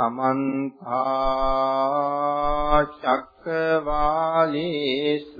සමන්ත චක්කවාලේසු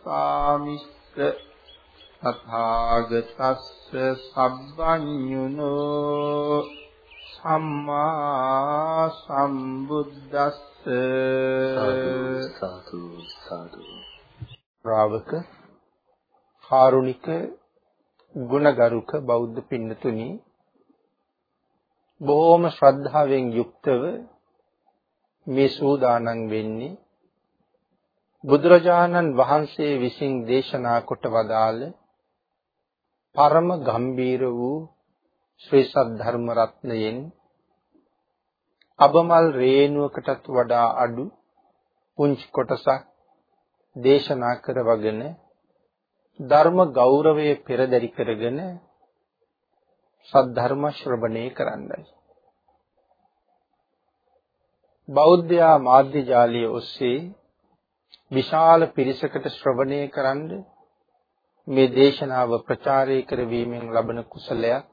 ධම්මස්සාමිස්ස තථාගතස්ස සබ්බඤුනෝ සම්මා සම්බුද්දස්ස සාදු සාදු. ශ්‍රාවක කාරුණික ගුණගරුක බෞද්ධ පින්නතුනි බොහෝම ශ්‍රද්ධාවෙන් යුක්තව මේ සූදානම් වෙන්නේ බුදුරජාණන් වහන්සේ විසින් දේශනා කොට වදාළ පරම ගම්බීර වූ ශ්‍රී සද්ධර්ම රත්නයෙන් අබමල් රේණුවකටත් වඩා අඩු පුංචි කොටසක් දේශනා කරවගෙන ධර්ම ගෞරවය පෙරදරි කරගෙන සද්ධර්ම ශ්‍රවණය කරන්නයි. බෞද්ධයා මාධ්‍ය ජාලය ඔස්සේ විශාල පිරිසකට ශ්‍රවණය කරන්න මේ දේශනාව ප්‍රචාරය කරවීමෙන් ලබන කුසලයක්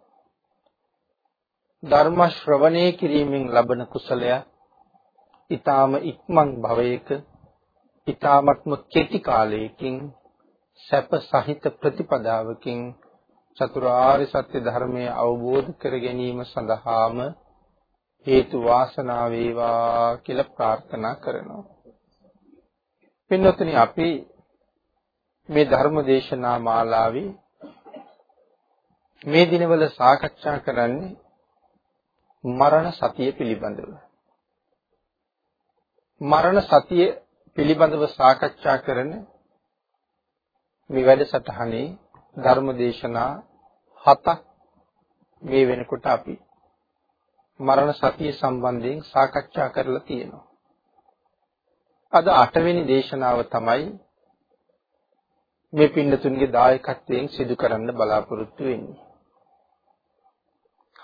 ධර්ම ශ්‍රවණය කිරීමෙන් ලබන කුසලයක් ඊ타ම ඉක්මන් භවයක ඊ타මත්ම කෙටි කාලයකින් සැප සහිත ප්‍රතිපදාවකින් චතුරාර්ය සත්‍ය ධර්මය අවබෝධ කර ගැනීම සඳහාම හේතු වාසනා වේවා කියලා ප්‍රාර්ථනා කරනවා. පින්වත්නි අපි මේ ධර්ම දේශනා මාලාවේ මේ දිනවල සාකච්ඡා කරන්නේ මරණ සතිය පිළිබඳව. මරණ සතිය පිළිබඳව සාකච්ඡා කරන මේ වැඩසටහනේ ධර්ම දේශනා හතක් මේ වෙනකොට අපි මරණ සතිය සම්බන්ධයෙන් සාකච්ඡා කරලා තියෙනවා. අද 8 වෙනි දේශනාව තමයි මේ පින්නතුන්ගේ දායකත්වයෙන් සිදු කරන්න බලාපොරොත්තු වෙන්නේ.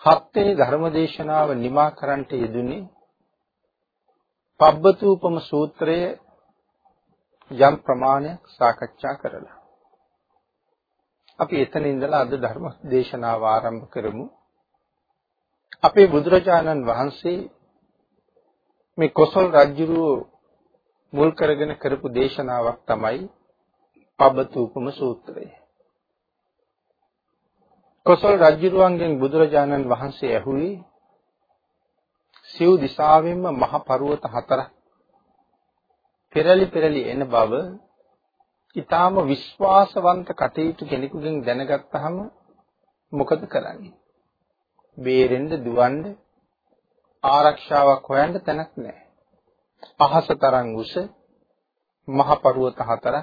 හත්වෙනි ධර්ම දේශනාව නිමා කරන්නට යෙදුනේ පබ්බතූපම සූත්‍රය යම් ප්‍රමාණයක් සාකච්ඡා කරලා. අපි එතන ඉඳලා අද ධර්ම දේශනාව ආරම්භ කරමු. අපේ බුදුරජාණන් වහන්සේ මේ කොසල් රජුරුව මුල් කරගෙන කරපු දේශනාවක් තමයි පබ්බතූපම සූත්‍රය. කොසල් රජුරුවන්ගෙන් බුදුරජාණන් වහන්සේ ඇහුවේ සිව් දිසාවෙන්ම මහ පර්වත හතරක් පෙරලි පෙරලි එන බව ඊටාම විශ්වාසවන්ත කටයුතු කෙනෙකුගෙන් දැනගත්තාම මොකද කරන්නේ? බේරෙන්න දුවන්න ආරක්ෂාවක් හොයන්න තැනක් නැහැ. අහස තරම් උස මහ පර්වත හතර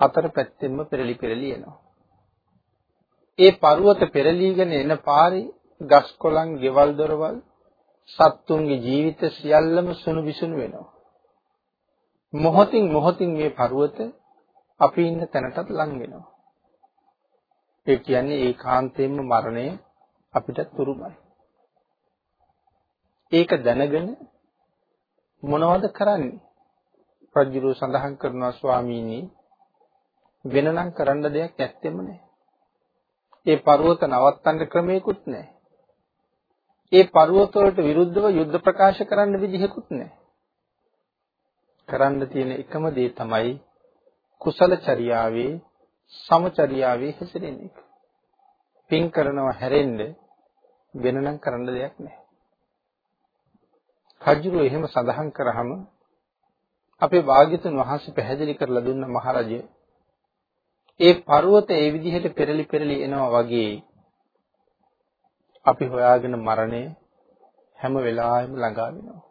හතර පැත්තෙන්ම පෙරලි පෙරලි එනවා. ඒ පර්වත පෙරලීගෙන එන පාරේ ගස් කොළන්, ගෙවල් දොරවල්, සත්තුන්ගේ ජීවිත සියල්ලම සුණු විසුණු වෙනවා. මොහොතින් මොහොතින් මේ පර්වත අපි ඉන්න තැනටත් ලං වෙනවා. ඒ කියන්නේ ඒකාන්තයෙන්ම මරණය අපිට තුරුමයි. ඒක දැනගෙන මොනවද කරන්නේ? රජුරු සඳහන් කරනවා ස්වාමීනි වෙනනම් කරන්න දෙයක් නැත්තෙම නෑ. ඒ පර්වත නවත්තන්න ක්‍රමයකුත් නෑ. ඒ පර්වත වලට විරුද්ධව යුද්ධ ප්‍රකාශ කරන්න විදිහකුත් නෑ. කරන්න තියෙන එකම දේ තමයි කුසල චර්යාවේ සමචර්යාවේ හැසිරෙන එක. පින් කරනවා හැරෙන්න වෙනනම් කරන්න දෙයක් නැහැ. කජුරු එහෙම සඳහන් කරාම අපේ වාග්යතුන් වහන්සේ පැහැදිලි කරලා දුන්න මහරජය ඒ පර්වත ඒ විදිහට පෙරලි පෙරලි එනවා වගේ අපි හොයාගෙන මරණය හැම වෙලාවෙම ළඟා වෙනවා.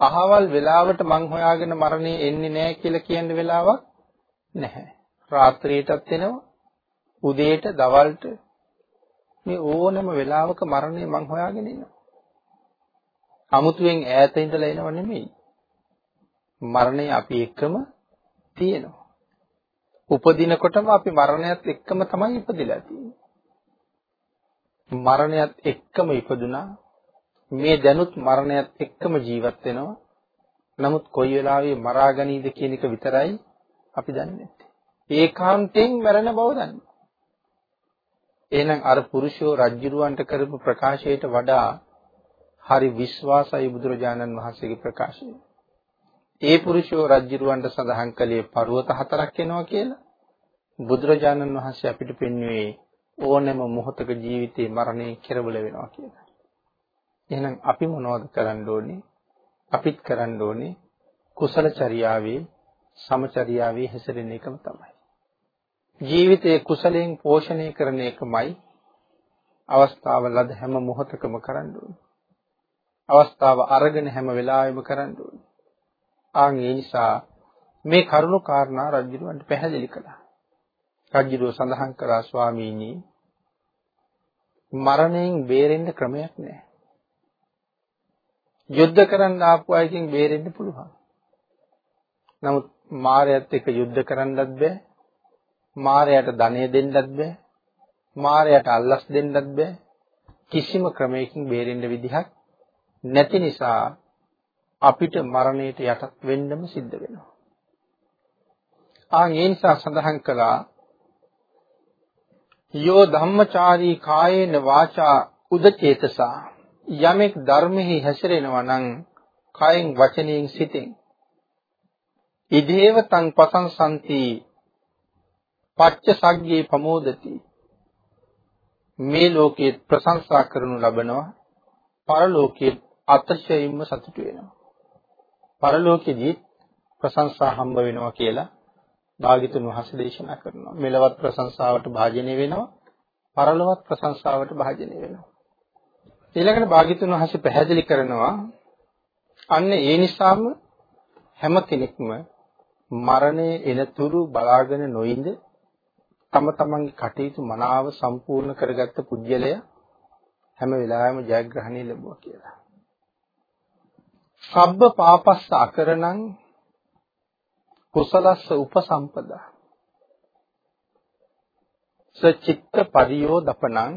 අහවල් වෙලාවට මං හොයාගෙන මරණය එන්නේ නැහැ කියලා කියන්න වෙලාවක් නැහැ. රාත්‍රියටත් එනවා, උදේට, දවල්ට මේ ඕනම වෙලාවක මරණය මං හොයාගෙන ඉන්නවා. අමුතුවෙන් ඈත ඉඳලා එනව නෙමෙයි. මරණය අපි එක්කම තියෙනවා. උපදිනකොටම අපි මරණයත් එක්කම තමයි ඉපදිලා තියෙන්නේ. මරණයත් එක්කම ඉපදුනා මේ දැනුත් මරණයත් එක්කම ජීවත් වෙනවා. නමුත් කොයි වෙලාවෙ මරා ගනීද කියන එක විතරයි අපි දන්නේ නැත්තේ. ඒකාන්තයෙන් මරණ බව දන්නේ. එහෙනම් අර පුරුෂයෝ රජ්ජුරුවන්ට කරපු ප්‍රකාශයට වඩා හරි විශ්වාසයි බුදුරජාණන් වහන්සේගේ ප්‍රකාශය. ඒ පුරුෂයෝ රජ්ජුරුවන්ට සඳහන් කළේ පර්වත හතරක් එනවා කියලා. බුදුරජාණන් වහන්සේ අපිට පෙන්වුවේ ඕනෑම මොහොතක ජීවිතේ මරණය කෙරවල වෙනවා කියලා. එහෙනම් අපි මොනවද කරන්න ඕනේ? අපිත් කරන්න ඕනේ කුසල චර්යාවේ සමචර්යාවේ හැසිරෙන එකම තමයි. ජීවිතයේ කුසලයෙන් පෝෂණය කරන එකමයි අවස්ථාව ලද හැම මොහොතකම කරන්න ඕනේ. අවස්ථාව අරගෙන හැම වෙලාවෙම කරන්න ඕනේ. ආන් ඒ නිසා මේ කරුණු කාරණා රජුන්ට පැහැදිලි කළා. රජුව සඳහන් කරා ස්වාමීනි මරණයෙන් බේරෙන්න ක්‍රමයක් නැහැ. යුද්ධ කරන්න ආපු අයකින් බේරෙන්න පුළුවන්. නමුත් මායයත් එක්ක යුද්ධ කරන්නත් බෑ. මායයට ධනෙ දෙන්නත් බෑ. මායයට අල්ලස් දෙන්නත් බෑ. කිසිම ක්‍රමයකින් බේරෙන්න විදිහක් නැති නිසා අපිට මරණයට යටත් වෙන්නම සිද්ධ වෙනවා. ආන් ඒ නිසා සඳහන් කළා යෝ ධම්මචාරී කායේන වාචා උදචේතසා. යමෙක් ධර්මෙහි හැසිරෙනවා නම් කයෙන් වචනයෙන් සිතෙන්. ඉදේව තං පසංසන්ති පච්ච සග්ගේ ප්‍රමෝදති. මේ ලෝකයේ ප්‍රශංසා කරනු ලබනවා පරලෝකයේ අතිශයින්ම සතුටු වෙනවා. පරලෝකයේදී ප්‍රශංසා හම්බ වෙනවා කියලා භාග්‍යතුන් වහන්සේ දේශනා කරනවා. මෙලවත් ප්‍රශංසාවට භාජනය වෙනවා. පරලොවත් ප්‍රශංසාවට භාජනය වෙනවා. ඊළඟට භාග්‍යතුන් වහන්සේ පැහැදිලි කරනවා අන්න ඒ නිසාම හැම කෙනෙක්ම මරණය එනතුරු බලාගෙන නොඉඳ තම තමන්ගේ කටයුතු මනාව සම්පූර්ණ කරගත්ත පුජ්‍යලය හැම වෙලාවෙම ජයග්‍රහණය ලැබුවා කියලා. සබ්බ පාපස්ස අකරණං කුසලස්ස උපසම්පදා. සචිත්ත පරියෝදපනං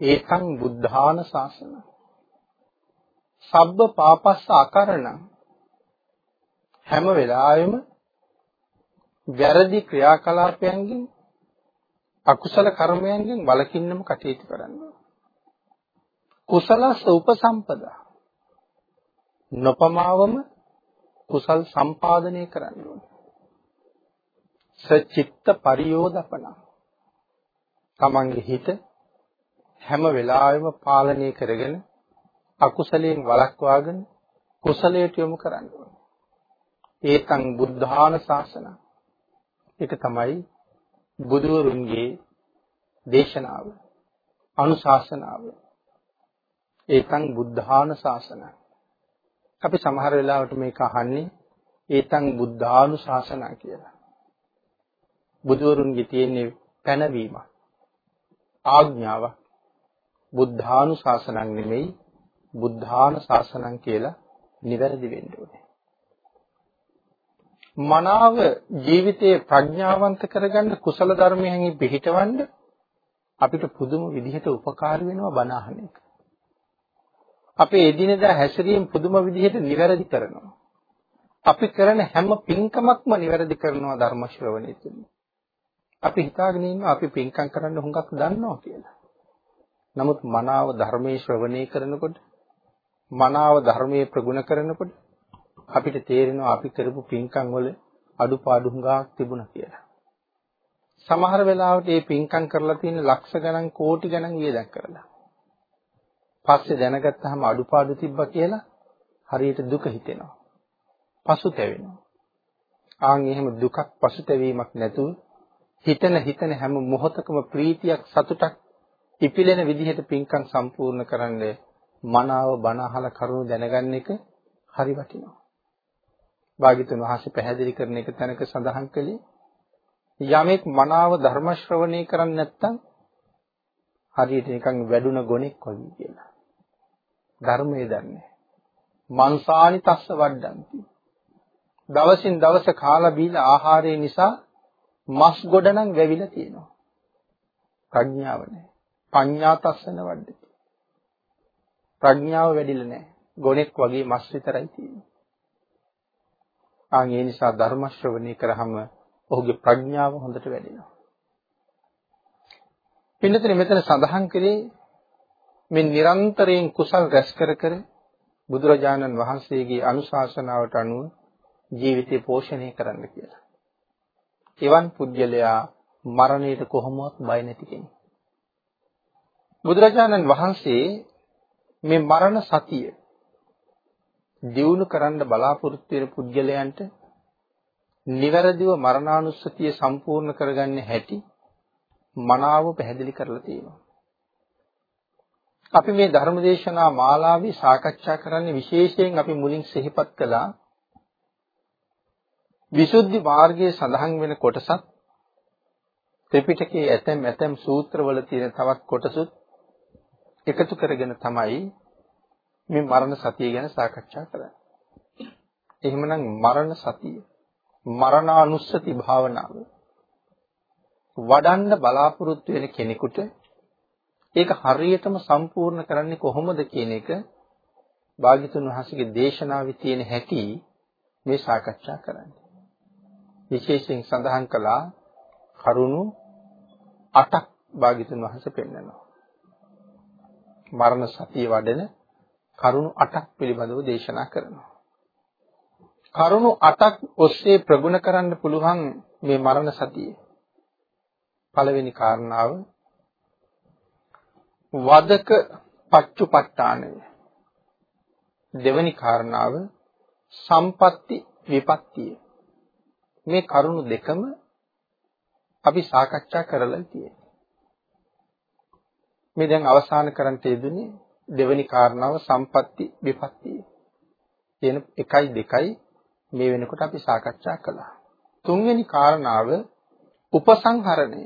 ඒකං බුද්ධාන ශාසන. සබ්බ පාපස්ස අකරණං හැම වෙලාවෙම වැරදි ක්‍රියාකලාපයන්ගෙන් අකුසල කර්මයන්ගෙන් වළකින්නම කටයුතු කරන්න කුසලස්ස උපසම්පදා. නොපමාවම කුසල් සම්පාදනය කරන්න ඕනේ. සචිත්ත පරියෝදපන. තමන්ගේ හිත හැම වෙලාවෙම පාලනය කරගෙන අකුසලයෙන් වළක්වාගෙන කුසලයට යොමු කරන්න ඕනේ. ඒකං බුද්ධාන ශාසන. ඒක තමයි බුදුරුන්ගේ දේශනාව. අනුශාසනාව. ඒකං බුද්ධාන ශාසනයි. අපි සමහර වෙලාවට මේක අහන්නේ ඒතං බුද්ධානුශාසනා කියලා. බුදුවරුන්ගේ තියෙන පැනවීම ආඥාව බුද්ධානුශාසනං නෙමෙයි බුද්ධානුශාසනං කියලා නිවැරදි වෙන්න ඕනේ. මනාව ජීවිතයේ ප්‍රඥාවන්ත කරගන්න කුසල ධර්මයන්හි පිහිටවන්න අපිට පුදුම විදිහට උපකාර වෙනවා බණ අහන එක. අපේ එදිනෙදා හැසිරීම පුදුම විදිහට නිවැරදි කරනවා. අපි කරන හැම පින්කමක්ම නිවැරදි කරනවා ධර්ම ශ්‍රවණය තුළින්. අපි හිතාගෙන ඉන්නවා අපි පින්කම් කරන්න හුඟක් දන්නවා කියලා. නමුත් මනාව ධර්මයේ ශ්‍රවණය කරනකොට මනාව ධර්මයේ ප්‍රගුණ කරනකොට අපිට තේරෙනවා අපි කරපු පින්කම් වල අඩුපාඩු හුඟක් තිබුණා කියලා. සමහර වෙලාවට මේ පින්කම් කරලා තියෙන ලක්ෂ ගණන් කෝටි ගණන් වියදම් කරලා. පස්සේ දැනගත්තාම අඩුපාඩු තිබ්බා කියලා හරියට දුක හිතෙනවා. පසුතැවෙනවා. ආන් එහෙම දුකක් පසුතැවීමක් නැතුව හිතන හිතන හැම මොහොතකම ප්‍රීතියක් සතුටක් ඉපිලෙන විදිහට පින්කම් සම්පූර්ණ කරන්න මනාව බණ අහලා කරුණු දැනගන්න එක හරි වටිනවා. භාග්‍යතුන් වහන්සේ පැහැදිලි කරන එක තැනක සඳහන් කළේ යමෙක් මනාව ධර්ම ශ්‍රවණය කරන්නේ නැත්නම් හරියට නිකන් වැඩුණ ගොනෙක් වගේ කියලා. ධර්මයේ දන්නේ. මන්සානි තස්ස වඩ්ඩಂತಿ. දවසින් දවස කාලා බීලා ආහාරය නිසා මස් ගොඩ නම් වැවිලා තියෙනවා. ප්‍රඥාව නැහැ. පඤ්ඤා තස්සන වඩ්ඩති. ප්‍රඥාව වැඩිලා නැහැ. ගොනෙක් වගේ මස් විතරයි තියෙන්නේ. ආන් ඒ නිසා ධර්ම ශ්‍රවණය කරාම ඔහුගේ ප්‍රඥාව හොඳට වැඩෙනවා. පින්නතනේ මෙතන සඳහන් කරේ මේ නිරන්තරයෙන් කුසල් රැස් කර කර බුදුරජාණන් වහන්සේගේ අනුශාසනාවට අනුව ජීවිතය පෝෂණය කරන්න කියලා. එවන් පුජ්‍යලයා මරණයට කොහොමවත් බය නැති කෙනෙක්. බුදුරජාණන් වහන්සේ මේ මරණ සතිය දියුණු කරන්න බලාපොරොත්තු වෙන පුජ්‍යලයන්ට නිවැරදිව මරණානුස්සතිය සම්පූර්ණ කරගන්න හැටි මනාව පැහැදිලි කරලා තියෙනවා. අපි මේ ධර්මදේශනා මාලාවේ සාකච්ඡා කරන්නේ විශේෂයෙන් අපි මුලින් සිහිපත් කළා විසුද්ධි මාර්ගයේ සඳහන් වෙන කොටසත් ත්‍රිපිටකයේ ඇතැම් ඇතැම් සූත්‍රවල තියෙන තවත් කොටසුත් එකතු කරගෙන තමයි මේ මරණ සතිය ගැන සාකච්ඡා කරන්නේ. එහෙමනම් මරණ සතිය මරණානුස්සති භාවනාව වඩන්න බලාපොරොත්තු වෙන කෙනෙකුට ඒක හරියටම සම්පූර්ණ කරන්නේ කොහොමද කියන එක භාග්‍යතුන් වහන්සේගේ දේශනාවේ තියෙන හැටි මේ සාකච්ඡා කරන්නේ. විශේෂයෙන් සඳහන් කළා කරුණු 8ක් භාග්‍යතුන් වහන්සේ පෙන්නනවා. මරණ සතිය වඩන කරුණු 8ක් පිළිබඳව දේශනා කරනවා. කරුණු 8ක් ඔස්සේ ප්‍රගුණ කරන්න පුළුවන් මේ මරණ සතිය. පළවෙනි කාරණාව වදක පච්චුපට්ඨානය. දෙවැනි කාරණාව සම්පatti විපත්තිය. මේ කරුණු දෙකම අපි සාකච්ඡා කරලා තියෙනවා. මේ දැන් අවසාන කරන්න යෙදුනේ දෙවැනි කාරණාව සම්පatti විපත්තිය. කියන 1යි 2යි මේ වෙනකොට අපි සාකච්ඡා කළා. තුන්වෙනි කාරණාව උපසංහරණය.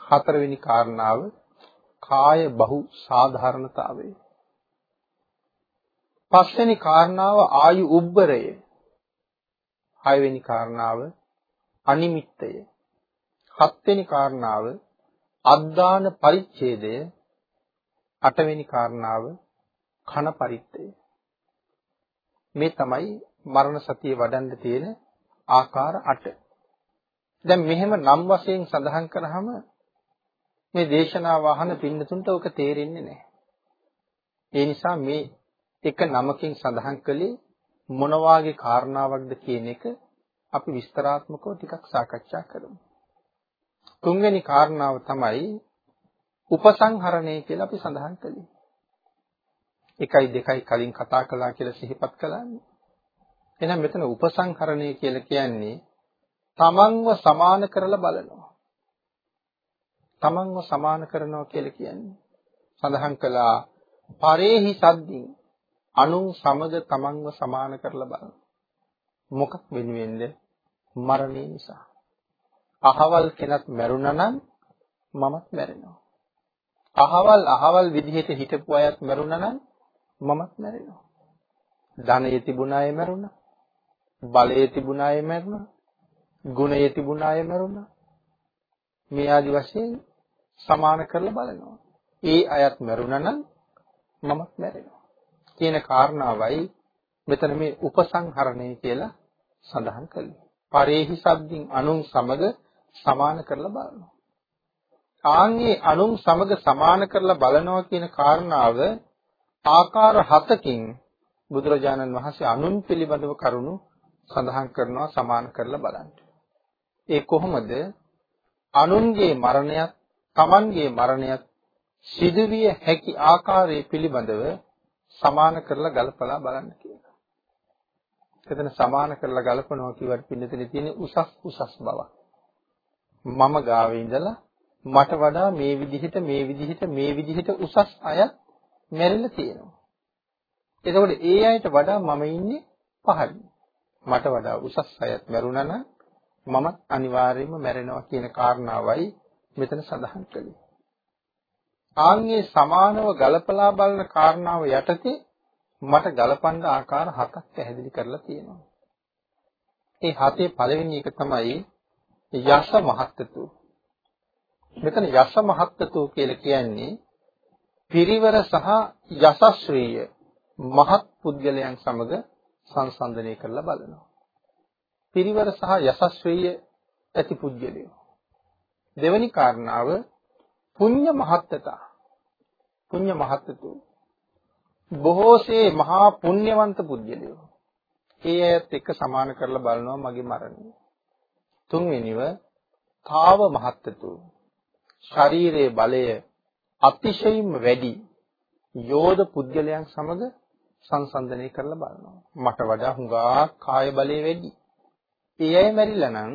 හතරවෙනි කාරණාව කාය බහු සාධාරණතාවය. පස්වෙනි කාරණාව ආයු උබ්බරය. හයවෙනි කාරණාව අනිමිත්තය. හත්වෙනි කාරණාව අද්දාන පරිච්ඡේදය. අටවෙනි කාරණාව කන පරිත්තය. මේ තමයි මරණ සතිය වඩන්න තියෙන ආකාර 8. දැන් මෙහෙම නම් වශයෙන් සඳහන් කරාම මේ දේශනාව අහන පින්නතුන්ට ඔක තේරෙන්නේ නැහැ. ඒ නිසා මේ එක නමකින් සඳහන් කළේ මොන වාගේ කාරණාවක්ද කියන එක අපි විස්තරාත්මකව ටිකක් සාකච්ඡා කරමු. තුන්වෙනි කාරණාව තමයි උපසංහරණය කියලා අපි සඳහන් කළේ. එකයි දෙකයි කලින් කතා කළා කියලා සිහිපත් කළානේ. එහෙනම් මෙතන උපසංහරණය කියලා කියන්නේ තමන්ව සමාන කරලා බලනවා. තමන්ව සමාන කරනවා කියලා කියන්නේ. සඳහන් කළා පරේහි සද්දින් අනුන් සමග තමන්ව සමාන කරලා බලන. මොකක් වෙනුවෙන්ද? මරණය නිසා. අහවල් කෙනත් මැරුණා නම් මමත් මැරෙනවා. අහවල් අහවල් විදිහට හිටපු අයත් මැරුණා නම් මමත් මැරෙනවා. ධනය තිබුණ අය මැරුණා. බලය තිබුණ අය මැරුණා. ගුණය තිබුණ අය මැරුණා. මේ ආදි වශයෙන් සමාන කරලා බලනවා ඒ අයත් මැරුණා නම් මමත් මැරෙනවා කියන කාරණාවයි මෙතන මේ උපසංහරණය කියලා සඳහන් කළේ. පරේහි සද්දින් අනුන් සමග සමාන කරලා බලනවා. ආන්ගේ අනුන් සමග සමාන කරලා බලනවා කියන කාරණාව ආකාර හතකින් බුදුරජාණන් වහන්සේ අනුන් පිළිබඳව කරුණු සඳහන් කරනවා සමාන කරලා බලන්න. ඒ කොහොමද? අනුන්ගේ මරණයත්, Tamanගේ මරණයත් සිදුවිය හැකි ආකාරය පිළිබඳව සමාන කරලා ගලපලා බලන්න කියලා. එතන සමාන කරලා ගලපනවා කියවට පින්නතේ තියෙන උසස් උසස් බව. මම ගාවේ ඉඳලා මට වඩා මේ විදිහට මේ විදිහට මේ විදිහට උසස් අය මැරිලා තියෙනවා. එතකොට ඒ අයට වඩා මම ඉන්නේ පහළින්. මට වඩා උසස් අයත් මැරුණා නම් මමත් අනිවාර්යයෙන්ම මැරෙනවා කියන කාරණාවයි මෙතන සඳහන් කළේ. ආන්ගේ සමානව ගලපලා බලන කාරණාව යටතේ මට ගලපන්න ආකාර හතක් පැහැදිලි කරලා තියෙනවා. ඒ හතේ පළවෙනි එක තමයි යස මහත්තතු. මෙතන යස මහත්තතු කියලා කියන්නේ පිරිවර සහ යසශ්‍රීය මහත් පුද්ගලයන් සමග සංසන්දනය කරලා බලනවා. පිරිවර සහ යසශ්‍රීය ඇති පුද්ගලයෝ. දෙවැනි කාරණාව පුඤ්ඤ මහත්තතා. පුඤ්ඤ මහත්තතු. බොහෝසේ මහා පුණ්‍යවන්ත පුද්ගලයෝ. ඒ අයත් එක්ක සමාන කරලා බලනවා මගේ මරණය. තුන්වෙනිව තාව මහත්තතු. ශරීරයේ බලය අතිශයින්ම වැඩි යෝධ පුද්ගලයන් සමග සංසන්දනය කරලා බලනවා. මට වඩා හුඟා කාය බලය වැඩි. ඒ අය මැරිලා නම්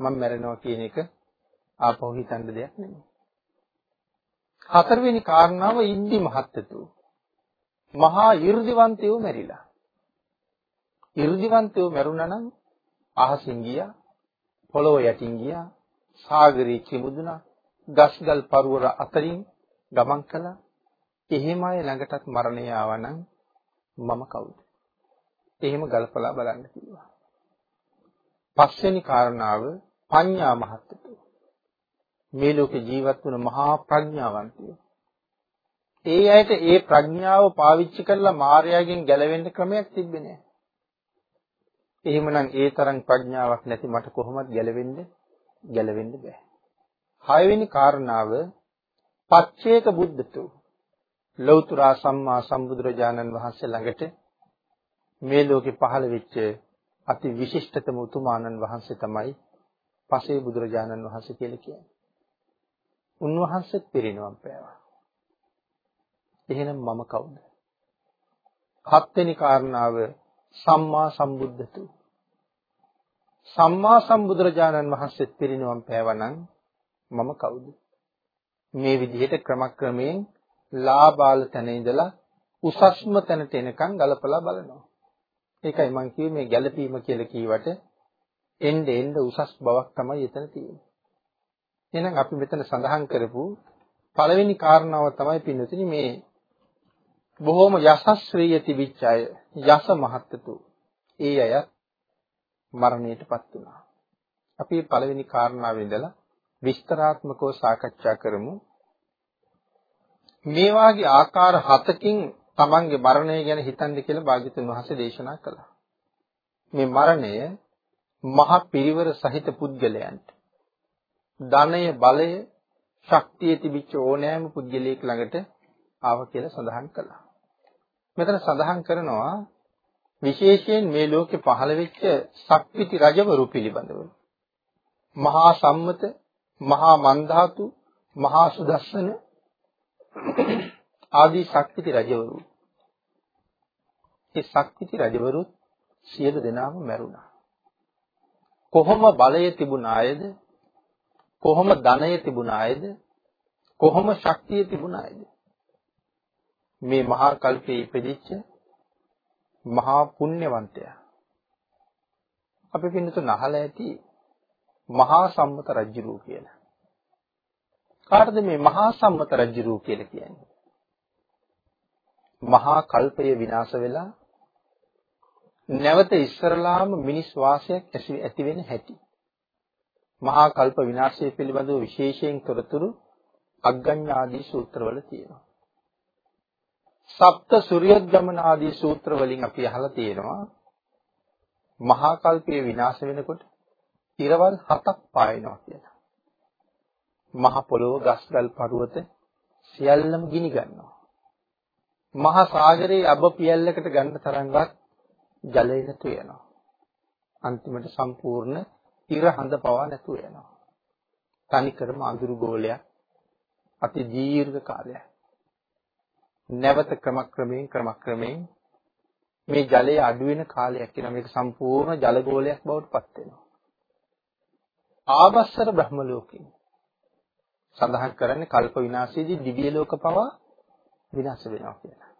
මම මැරෙනවා කියන එක ආපහු හිතන්න දෙයක් නෙමෙයි. හතරවෙනි කාරණාව ඉද්දි මහත්තු. මහා 이르දිවන්තයෝ මැරිලා. 이르දිවන්තයෝ මැරුණා නම් අහසින් ගියා, පොළොව යටින් ගියා, සාගරේ කිඹුදුනා, ගස්ගල් පරවර අතරින් ගමන් කළා. එහෙම අය ළඟටත් මරණය ආවා නම් මම කවුද? එහෙම ගල්පලා බලන්න කිව්වා. පස්වෙනි කාරණාව පඤ්ඤා මහත්තු. මේ ලෝකේ ජීවත් වුණ මහා ප්‍රඥාවන්තයෝ. ඒ අයට ඒ ප්‍රඥාව පාවිච්චි කරලා මායාවෙන් ගැලවෙන්න ක්‍රමයක් තිබ්බේ නැහැ. එහෙමනම් ඒ තරම් ප්‍රඥාවක් නැති මට කොහොමද ගැලවෙන්න ගැලවෙන්න බෑ. හයවෙනි කාරණාව පච්චේක බුද්ධතු ලෞතර සම්මා සම්බුදුරජාණන් වහන්සේ ළඟට මේ ලෝකේ පහළ වෙච්ච අති විශිෂ්ටතම උතුමාණන් වහන්සේ තමයි පසේ බුදුරජාණන් වහන්සේ කියලා කියන්නේ. උන්වහන්සේත් පිරිනවම් පෑවා. එහෙනම් මම කවුද? හත්වෙනි කාරණාව සම්මා සම්බුද්ධතු. සම්මා සම්බුදුරජාණන් වහන්සේත් පිරිනවම් පෑවනම් මම කවුද? මේ විදිහට ක්‍රමක්‍රමයෙන් ලාබාල තැන ඉඳලා උසස්ම තැනට එනකන් ගලපලා බලනවා. ඒකයි මම කිව්වේ මේ ගැළපීම කියලා කීවට එන්න එන්න උසස් බවක් තමයි එතන තියෙන්නේ. එහෙනම් අපි මෙතන සඳහන් කරපු පළවෙනි කාරණාව තමයි පින්නතුනි මේ බොහොම යසස්ශ්‍රීය තිබිච්ච අය යස මහත්තු ඒ අය මරණයටපත් වුණා. අපි පළවෙනි කාරණාවෙ ඉඳලා විස්තරාත්මකව සාකච්ඡා කරමු. මේ වාගේ ආකාර හතකින් තමන්ගේ මරණය ගැන හිතන්න කියලා භාග්‍යතුන් වහන්සේ දේශනා කළා. මේ මරණය මහ පිරිවර සහිත පුද්ගලයන්ට ධනය බලය ශක්තිය තිබිච්ච ඕනෑම පුද්ගලයෙක් ළඟට ආව කියලා සඳහන් කළා. මෙතන සඳහන් කරනවා විශේෂයෙන් මේ ලෝකේ පහළ වෙච්ච ශක්තිති රජවරු පිළිබඳව. මහා සම්මත, මහා මන්ධාතු, මහා සුදස්සන ආදී ශක්තිති රජවරු. ඒ ශක්තිති රජවරු සියලු දෙනාම මැරුණා. කොහොම බලය තිබුණ අයද කොහොම ධනය තිබුණ අයද කොහොම ශක්තිය තිබුණ අයද මේ මහා කල්පයේ ඉපදිච්ච මහා පුණ්‍යවන්තයා. අපි පින්නතු නහලා ඇති මහා සම්මත රජුරු කියලා කාටද මේ මහා සම්මත රජුරු කියලා කියන්නේ? මහා කල්පය විනාශ වෙලා නැවත ඉස්සරලාම මිනිස් වාසයක් ඇති වෙන හැටි. මහා කල්ප විනාශය පිළිබඳව විශේෂයෙන් තොරතුරු අග්ගඤ්ඤාදී සූත්‍රවල තියෙනවා. සප්ත සූර්යෝද්ගමන ආදී සූත්‍ර වලින් අපි අහලා තියෙනවා මහා කල්පයේ විනාශ වෙනකොට ඉරවල් හතක් පායනවා කියලා. මහ පොළොව ගස්ගල් පර්වත සියල්ලම ගිනි ගන්නවා. මහා සාගරයේ අබ පියල්ලකට ගන්න තරම්වත් ජලය නැතු වෙනවා. අන්තිමට සම්පූර්ණ ඉර හඳ පවා නැතුව යනවා. තනිකරම අඳුරු ගෝලයක් අති දීර්ඝ කාලයක්. නැවත ක්‍රමක්‍රමයෙන් ක්‍රමක්‍රමයෙන් මේ ජලය අඩු වෙන කාලයක් කියන මේක සම්පූර්ණ ජල ගෝලයක් බවට පත් වෙනවා. ආවස්සර බ්‍රහ්ම ලෝකේ සඳහන් කරන්නේ කල්ප විනාශයේදී දිව්‍ය ලෝක පවා විනාශ වෙනවා කියලා.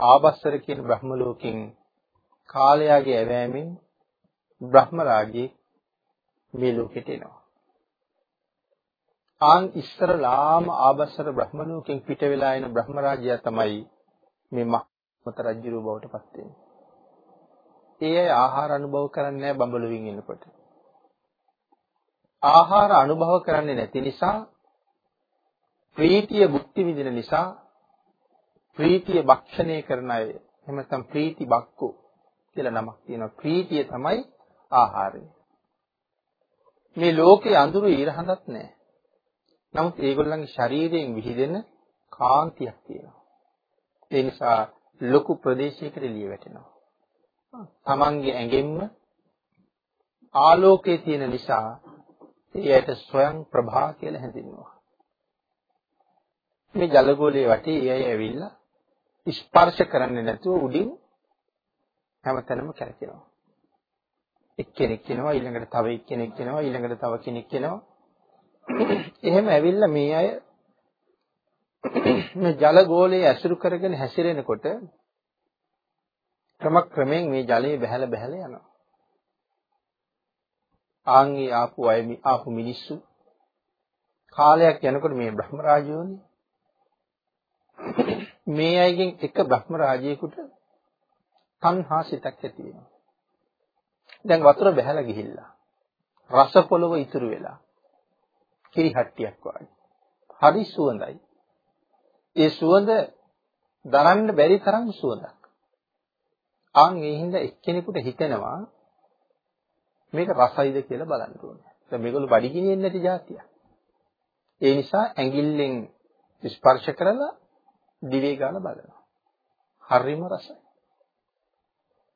ආවස්සර කියන බ්‍රහ්ම ලෝකෙන් කාලයාගේ ඇවෑමෙන් බ්‍රහ්ම රාජ්‍යයේ මේ ලෝකෙට එනවා. ආන් ඉස්සරලාම ආබස්සර බ්‍රහ්ම ලෝකෙන් පිට වෙලා එන බ්‍රහ්ම රාජ්‍යය තමයි මේ මහමත රජුරුව බවට පත් වෙන්නේ. ඒ අය ආහාර අනුභව කරන්නේ නැහැ බඹලුවින් එනකොට. ආහාර අනුභව කරන්නේ නැති නිසා ප්‍රීතිය භුක්ති විඳින නිසා ප්‍රීතිය භක්ෂණය කරන අය එහෙම නැත්නම් ප්‍රීති බක්කෝ කියලා නමක් තියෙනවා. ප්‍රීතිය තමයි ආහාරය. මේ ලෝකේ අඳුරු ඉරහඳක් නැහැ. නමුත් ඒගොල්ලන්ගේ ශරීරයෙන් විහිදෙන කාන්තියක් තියෙනවා. ඒ නිසා ලොකු ප්‍රදේශයකට එළිය වැටෙනවා. තමන්ගේ ඇඟෙන්ම ආලෝකයේ තියෙන නිසා එයට ස්වයං ප්‍රභා කියලා හැඳින්වුවා. මේ ජලගෝලයේ වටේ එයයි ඇවිල්ලා ස්පර්ශ කරන්නේ නැතුව උඩින් හැමතැනම කැරකෙනවා. එක්කෙනෙක් එනවා ඊළඟට තව එක්කෙනෙක් එනවා ඊළඟට තව කෙනෙක් එනවා. එහෙම ඇවිල්ලා මේ අය මේ ජල ගෝලයේ ඇසුරු කරගෙන හැසිරෙනකොට ක්‍රමක්‍රමයෙන් මේ ජලය බැහැලා බැහැලා යනවා. ආන්ගේ ආපු අය ආපු මිනිස්සු කාලයක් යනකොට මේ බ්‍රහ්ම රාජයෝනේ මේ අයගෙන් එක බ්‍රහ්ම රාජයෙකුට තණ්හා සිතක් ඇති වෙනවා. දැන් වතුර බැහැලා ගිහිල්ලා රස පොළව ඉතුරු වෙලා කිරි හට්ටියක් වගේ. හරි සුවඳයි. ඒ සුවඳ දරන්න බැරි තරම් සුවඳක්. ආන් ඒ හින්දා එක්කෙනෙකුට හිතෙනවා මේක රසයිද කියලා බලන්න ඕනේ. දැන් මේගොල්ලෝ බඩගිනියෙන්නේ නැති જાතියක්. ඒ නිසා ඇඟිල්ලෙන් ස්පර්ශ කරලා දිවේ ගාලා බලනවා. හරිම රසයි.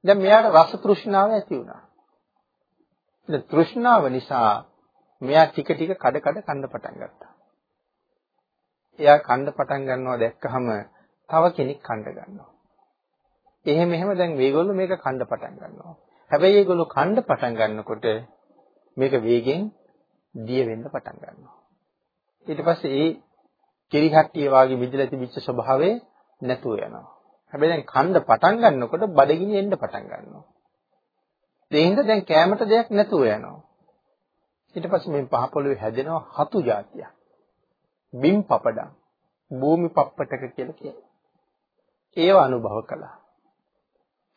දැන් මෙයාට රස තෘෂ්ණාව ඇති වුණා. දැන් තෘෂ්ණාව නිසා මෙයා ටික ටික කඩ කඩ කන්න පටන් ගත්තා. එයා කන්න පටන් ගන්නවා දැක්කහම තව කෙනෙක් කන්න ගන්නවා. එහෙම එහෙම දැන් මේගොල්ලෝ මේක කන්න පටන් ගන්නවා. හැබැයි ඒගොල්ලෝ කන්න පටන් ගන්නකොට මේක වේගෙන් දිය වෙන්න පටන් ගන්නවා. ඊට පස්සේ ඒ කිරිහට්ටිය වාගේ විදිලා තිබිච්ච ස්වභාවය නැතුව යනවා. හැබැයි දැන් කන්න පටන් ගන්නකොට බඩගිනි එන්න පටන් ගන්නවා. ඒ හින්දා දැන් කැමට දෙයක් නැතුව යනවා. ඊට පස්සේ මේ පහ පොළවේ හැදෙනවා හතු జాතියක්. බිම් පපඩම්, භූමි පප්පටක කියලා කියනවා. ඒව අනුභව කළා.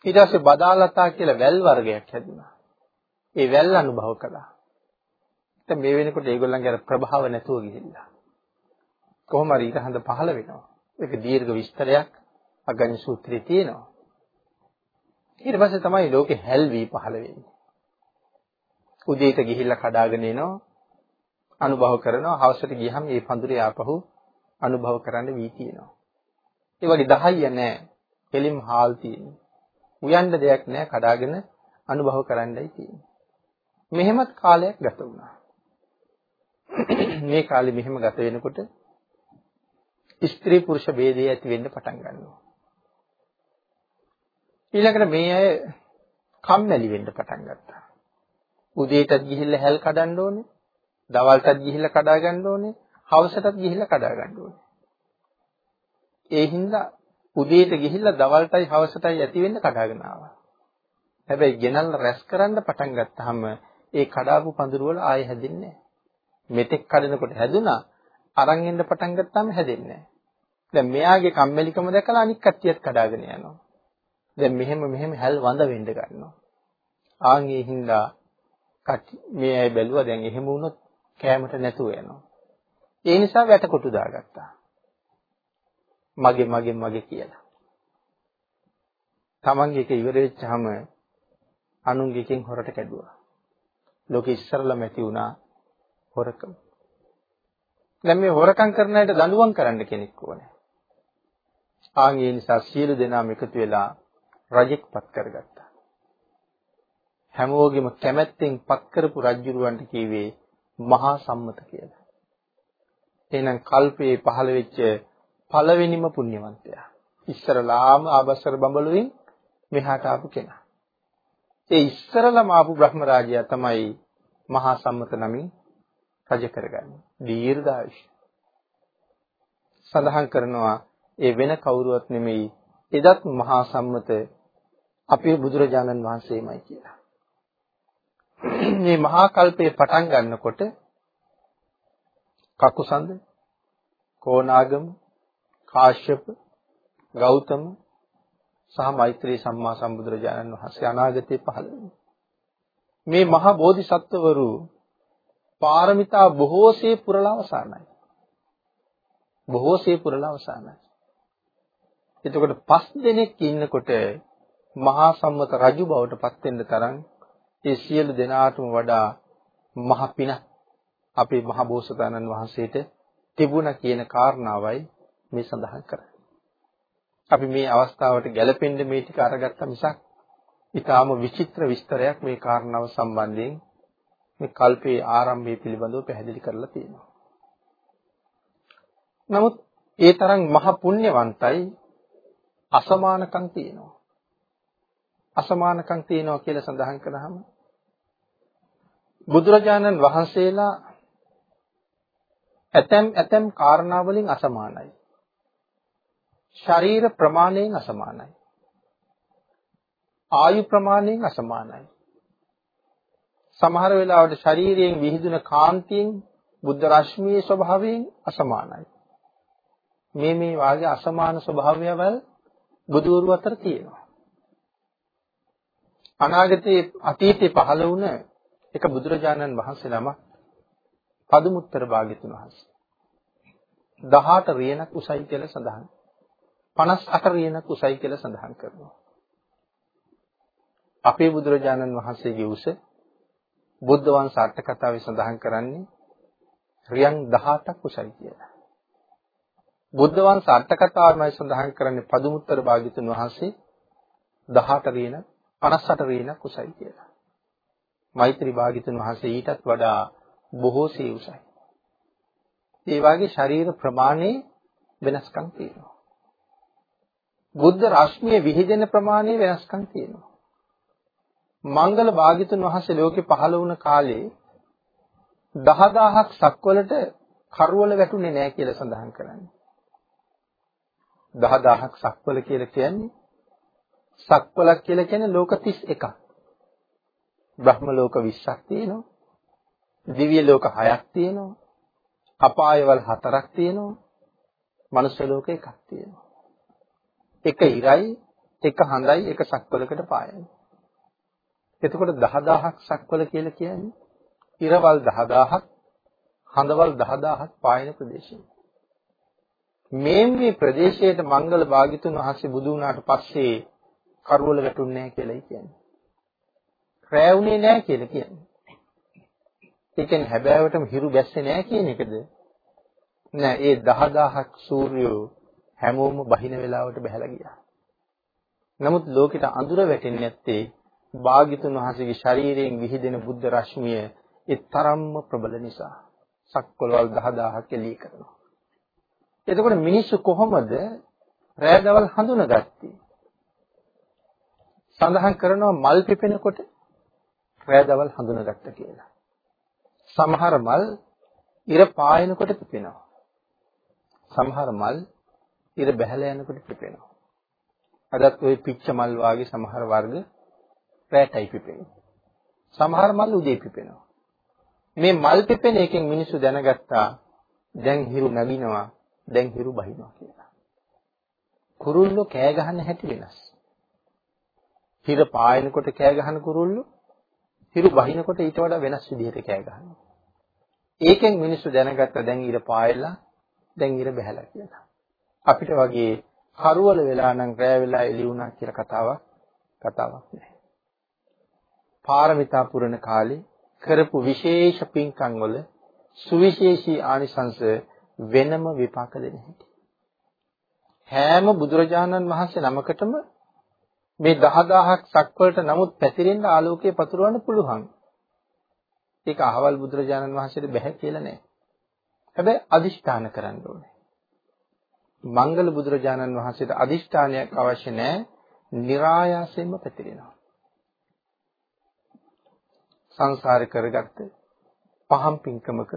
ඊට පස්සේ බදාලතා කියලා වැල් වර්ගයක් හැදුනා. ඒ වැල් අනුභව කළා. දැන් මේ වෙනකොට ඒගොල්ලන්ගේ අර ප්‍රභාව නැතුව ගිහිල්ලා. කොහොම හරි ඊට හඳ පහළ වෙනවා. ඒක දීර්ඝ විස්තරයක් අග්ගඤ්ඤ සූත්‍රයේ තියෙනවා. ඊට පස්සේ තමයි ලෝකේ හැල්වි පහළ වෙන්නේ. උදේට ගිහිල්ලා කඩාගෙන එනවා අනුභව කරනවා හවසට ගියහම මේ පඳුරේ ආපහු අනුභව කරන්න වී තියෙනවා. ඒ වගේ 10ය නෑ. කෙලින් හාල් තියෙන්නේ. උයන්න දෙයක් නෑ කඩාගෙන අනුභව කරන්නයි තියෙන්නේ. මෙහෙමත් කාලයක් ගත වුණා. මේ කාලේ මෙහෙම ගත වෙනකොට ස්ත්‍රී පුරුෂ ભેදය ඇති වෙන්න පටන් ගන්නවා. ඊළඟට මේ අය කම්මැලි වෙන්න පටන් ගත්තා. උදේටත් ගිහිල්ලා හැල් කඩන්න ඕනේ. දවල්ටත් ගිහිල්ලා කඩා ගන්න ඕනේ. හවසටත් ගිහිල්ලා කඩා ගන්න ඕනේ. ඒ හින්දා උදේට ගිහිල්ලා දවල්ටයි හවසටයි ඇති වෙන්න කඩාගෙන ආවා. හැබැයි ගෙනල්ලා රැස් කරන්න පටන් ගත්තාම ඒ කඩාපු පඳුරු වල ආයෙ හැදෙන්නේ නැහැ. මෙතෙක් කඩනකොට හැදුනා අරන් එන්න පටන් ගත්තාම හැදෙන්නේ නැහැ. දැන් මෙයාගේ කම්මැලිකම දැකලා අනික් කට්ටියත් කඩාගෙන යනවා. දැන් මෙහෙම මෙහෙම හැල් වඳ වෙන්න ගන්නවා. ආන් ඒ හින්දා මේ අය බැලුවා දැන් එහෙම වුණොත් කෑමට නැතුව යනවා. ඒ නිසා වැටකොටු දාගත්තා. මගේ මගේ මගේ කියලා. තමන්ගේ එක ඉවර වෙච්චාම අනුන්ගේ එකෙන් හොරට කැඩුවා. ලෝකෙ ඉස්සරලම ඇති වුණා හොරකම. දැන් මේ හොරකම් කරන අයට දඬුවම් කරන්න කෙනෙක් ඕනේ. ආන් ඒ නිසා සියලු දෙනාම එකතු වෙලා රජෙක් පත් කරගත්තා. හැමෝගෙම කැමැත්තෙන් පත් කරපු රජුරවන්ට කීවේ මහා සම්මත කියලා. එහෙනම් කල්පයේ පහළ වෙච්ච පළවෙනිම පුණ්‍යවන්තයා. ඉස්සරලාම ආබස්සර බඹලුවෙන් මෙහාට ආපු කෙනා. ඒ ඉස්සරලම ආපු බ්‍රහ්ම රාජයා තමයි මහා සම්මත නමින් රජ කරගන්නේ. දීර්ඝායුෂ. සඳහන් කරනවා ඒ වෙන කවුරුවත් නෙමෙයි එදත් මහා සම්මත අපේ බුදුරජාණන් වහන්සේමයි කියලා. මේ මහා කල්පේ පටන් ගන්නකොට කකුසඳ කෝනාගම කාශ්‍යප ගෞතම සහ මෛත්‍රී සම්මා සම්බුදුරජාණන් වහන්සේ අනාගතේ පහළ මේ මහා බෝධිසත්වවරු පාරමිතා බොහෝසේ පුරලා අවසానයි. බොහෝසේ පුරලා අවසానයි. එතකොට පස් දෙනෙක් ඉන්නකොට මහා සම්මත රජු බවට පත් වෙන්න තරම් ඒ සියලු දෙනාටම වඩා මහ පින අපේ මහ බෝසතාණන් වහන්සේට තිබුණා කියන කාරණාවයි මේ සඳහන් කරන්නේ. අපි මේ අවස්ථාවට ගැලපෙන්න මේ ටික අරගත්ත මිසක් ඊටාම විචිත්‍ර විස්තරයක් මේ කාරණාව සම්බන්ධයෙන් මේ කල්පයේ ආරම්භය පිළිබඳව පැහැදිලි කරලා තියෙනවා. නමුත් ඒ තරම් මහ පුණ්‍යවන්තයි අසමානකම් තියෙනවා. අසමානකම් තියෙනවා කියලා සඳහන් කළාම බුදුරජාණන් වහන්සේලා ඇතැම් ඇතැම් කාරණා වලින් අසමානයි. ශරීර ප්‍රමාණයෙන් අසමානයි. ආයු ප්‍රමාණයෙන් අසමානයි. සමහර වෙලාවට ශරීරයෙන් විහිදුන කාන්තියෙන් බුද්ධ රශ්මියේ ස්වභාවයෙන් අසමානයි. මේ මේ වාගේ අසමාන ස්වභාවයවල් බුදුවරු අතර තියෙනවා. අනාගතයේ අතීතයේ පහළ වුණ එක බුදුරජාණන් වහන්සේ නම පදුමුත්තර භාග්‍යතුන් වහන්සේ. 18 රියනක් උසයි කියලා සඳහන්. 58 රියනක් උසයි කියලා සඳහන් කරනවා. අපේ බුදුරජාණන් වහන්සේගේ උස බුද්ධ වංශ අට කතාවේ සඳහන් කරන්නේ රියන් 18ක් උසයි කියලා. බුද්ධ වංශ අට කතාවමයි සඳහන් කරන්නේ පදුමුත්තර භාග්‍යතුන් වහන්සේ 18 රියන 58 රියනක් උසයි කියලා මෛත්‍රී භාග්‍යතුන් වහන්සේ ඊටත් වඩා බොහෝ සේ උසයි. ඒ වගේ ශරීර ප්‍රමාණයේ වෙනස්කම් තියෙනවා. බුද්ධ රශ්මිය විහිදෙන ප්‍රමාණයේ වෙනස්කම් තියෙනවා. මංගල භාග්‍යතුන් වහන්සේ ලෝකේ පහළ වුණ කාලේ 10000ක් සක්වලට කරවල වැටුනේ නැහැ කියලා සඳහන් කරන්නේ. 10000ක් සක්වල කියලා කියන්නේ සක්වලක් කියලා කියන්නේ ලෝක 31ක්. බ්‍රහ්ම ලෝක 20ක් තියෙනවා. දිව්‍ය ලෝක 6ක් තියෙනවා. අපායවල හතරක් තියෙනවා. මනුෂ්‍ය ලෝකේ එකක් තියෙනවා. එක ඉරයි, එක හඳයි, එක සක්වලකට පායන්නේ. එතකොට 10000ක් සක්වල කියලා කියන්නේ ඉරවල් 10000ක්, හඳවල් 10000ක් පායන ප්‍රදේශය. මේ මේ ප්‍රදේශයට මංගල භාග්‍යතුන් වහන්සේ බුදු වුණාට පස්සේ කරවල වැටුන්නේ නැහැ කියලායි කියන්නේ. රැවුනේ නැහැ කියලා කියන්නේ. ඒ කියන්නේ හැබෑවටම හිරු බැස්සේ නැහැ කියන එකද? නෑ ඒ 10000ක් සූර්යෝ හැමෝම බහින වෙලාවට බහැලා ගියා. නමුත් ලෝකෙට අඳුර වැටෙන්නේ නැත්තේ භාග්‍යතුන් වහන්සේගේ ශරීරයෙන් විහිදෙන බුද්ධ රශ්මිය ඒ තරම්ම ප්‍රබල නිසා. සක්වලවල් 10000ක් එළී කරනවා. එතකොට මිනිස්සු කොහොමද රෑදවල් හඳුනගත්තේ? සඳහන් කරනවා මල් පිපෙනකොට රෑදවල් හඳුනගත්ත කියලා. සමහර මල් ඉර පායනකොට පිපෙනවා. සමහර මල් ඉර බැහැලා යනකොට පිපෙනවා. අදත් ওই පිච්ච මල් වාගේ සමහර වර්ග රැටයි පිපෙන්නේ. සමහර මල් උදේ පිපෙනවා. මේ මල් පිපෙන එකෙන් මිනිස්සු දැනගත්තා දැන් හිරු නැගිනවා දැන් හිරු බහිනවා කියලා. කුරුල්ලෝ කෑ ගහන්න හැටි වෙනස්. හිර පායනකොට කෑ ගහන කුරුල්ලෝ හිරු බහිනකොට ඊට වඩා වෙනස් විදිහට කෑ ගහනවා. ඒකෙන් මිනිස්සු දැනගත්තා දැන් ඉර පායලා දැන් ඉර බහැලා කියලා. අපිට වගේ කරවල වෙලා නම් රැ වෙලා එළි වුණා කියලා කතාවක් කතාවක් නැහැ. පාරමිතා පුරන කාලේ කරපු විශේෂ පින්කම් වල සුවිශේෂී ආනිසංස වෙනම විපාක දෙන හැටි. හැම බුදුරජාණන් වහන්සේ නමකටම මේ 10000ක් සක්වලට නමුත් පැතිරෙන්න ආලෝකය පතුරවන්න පුළුවන්. ඒක අහවල් බුදුරජාණන් වහන්සේට බැහැ කියලා නෑ. හැබැයි අදිෂ්ඨාන කරන්න ඕනේ. මංගල බුදුරජාණන් වහන්සේට අදිෂ්ඨානයක් අවශ්‍ය නෑ. નિરાයාසයෙන්ම පැතිරෙනවා. සංසාරේ කරගත්ත පහම් පින්කමක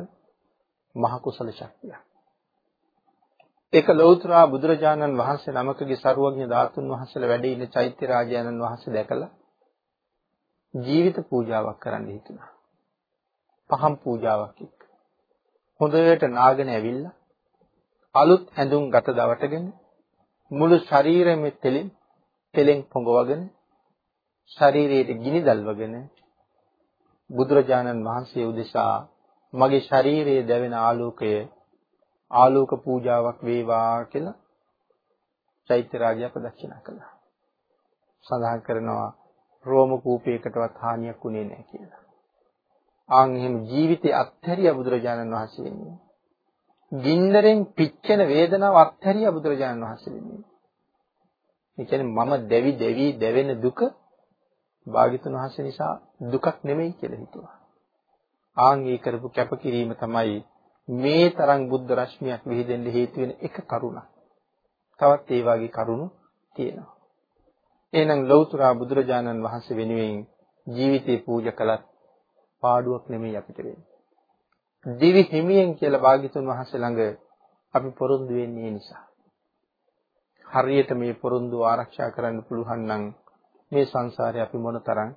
මහ කුසල ශක්තිය. ඒක ලෞතර බුදුරජාණන් වහන්සේ නමකගේ ਸਰුවඥ ධාතුන් වහන්සේලා වැඩ ඉන්න චෛත්‍ය රාජානන් වහන්සේ දැකලා ජීවිත පූජාවක් කරන්න හිතුණා. පහම් පූජාවක් එක්ක. හොඳට නාගෙන ඇවිල්ලා අලුත් ඇඳුම් ගත දවටගෙන මුළු ශරීරෙම තෙලින් තෙලෙන් පොඟවගෙන ශරීරයේ ගිනි දල්වගෙන බුදුරජාණන් වහන්සේ උදෙසා මගේ ශරීරයේ දැවෙන ආලෝකය ආලෝක පූජාවක් වේවා කියලා චෛත්‍ය රාජයා ප්‍රදක්ෂිනා කළා. සඳහන් කරනවා රෝම කූපයකටවත් හානියක් වුණේ නැහැ කියලා. ආන් එහෙම ජීවිතේ අත්හැරිය බුදුරජාණන් වහන්සේ වෙන්නේ. ගින්දරෙන් පිච්චෙන වේදනාව අත්හැරිය බුදුරජාණන් වහන්සේ වෙන්නේ. ඒ කියන්නේ මම දෙවි දෙවි දෙවෙන දුක භාග්‍යතුන් වහන්සේ නිසා දුකක් නෙමෙයි කියලා හිතුවා. ආන් ඒ කරපු කැපකිරීම තමයි මේ තරම් බුද්ධ රශ්මියක් විහිදෙන්න හේතු වෙන එක කරුණක්. තවත් ඒ වගේ කරුණු තියෙනවා. එහෙනම් ලෞතර බුදුරජාණන් වහන්සේ වෙනුවෙන් ජීවිතේ පූජා කළත් පාඩුවක් නෙමෙයි අපිට වෙන්නේ. දිවි හිමියෙන් කියලා භාග්‍යතුන් වහන්සේ ළඟ අපි පොරොන්දු වෙන්නේ නිසා. හරියට මේ පොරොන්දු ආරක්ෂා කරන්න පුළුවන් නම් මේ සංසාරේ අපි මොනතරම්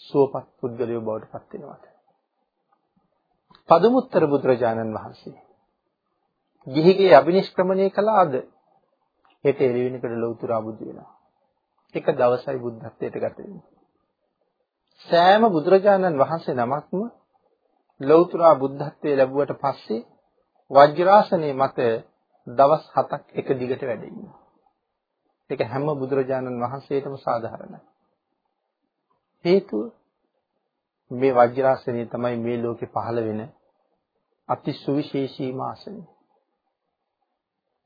සුවපත් පුද්ගලයෝ බවට පත් වෙනවද? පදුමුත්තර බුදුරජාණන් වහන්සේ ගිහිගේ අබිනිෂ්ක්‍රමණය කළාද? හෙට එළිවෙනකට ලෞතර බුදු වෙනවා. එක දවසයි බුද්ධත්වයට ගත වෙන්නේ. සෑම බුදුරජාණන් වහන්සේ නමක්ම ලෞතර බුද්ධත්වයේ ලැබුවට පස්සේ වජ්‍රාසනයේ මත දවස් 7ක් එක දිගට වැඩ ඉන්නවා. ඒක හැම බුදුරජාණන් වහන්සේටම සාධාරණයි. හේතුව මේ වජ්‍රාසනය තමයි මේ ලෝකේ පහළ වෙන අති සුවිශේෂීම ආසනය.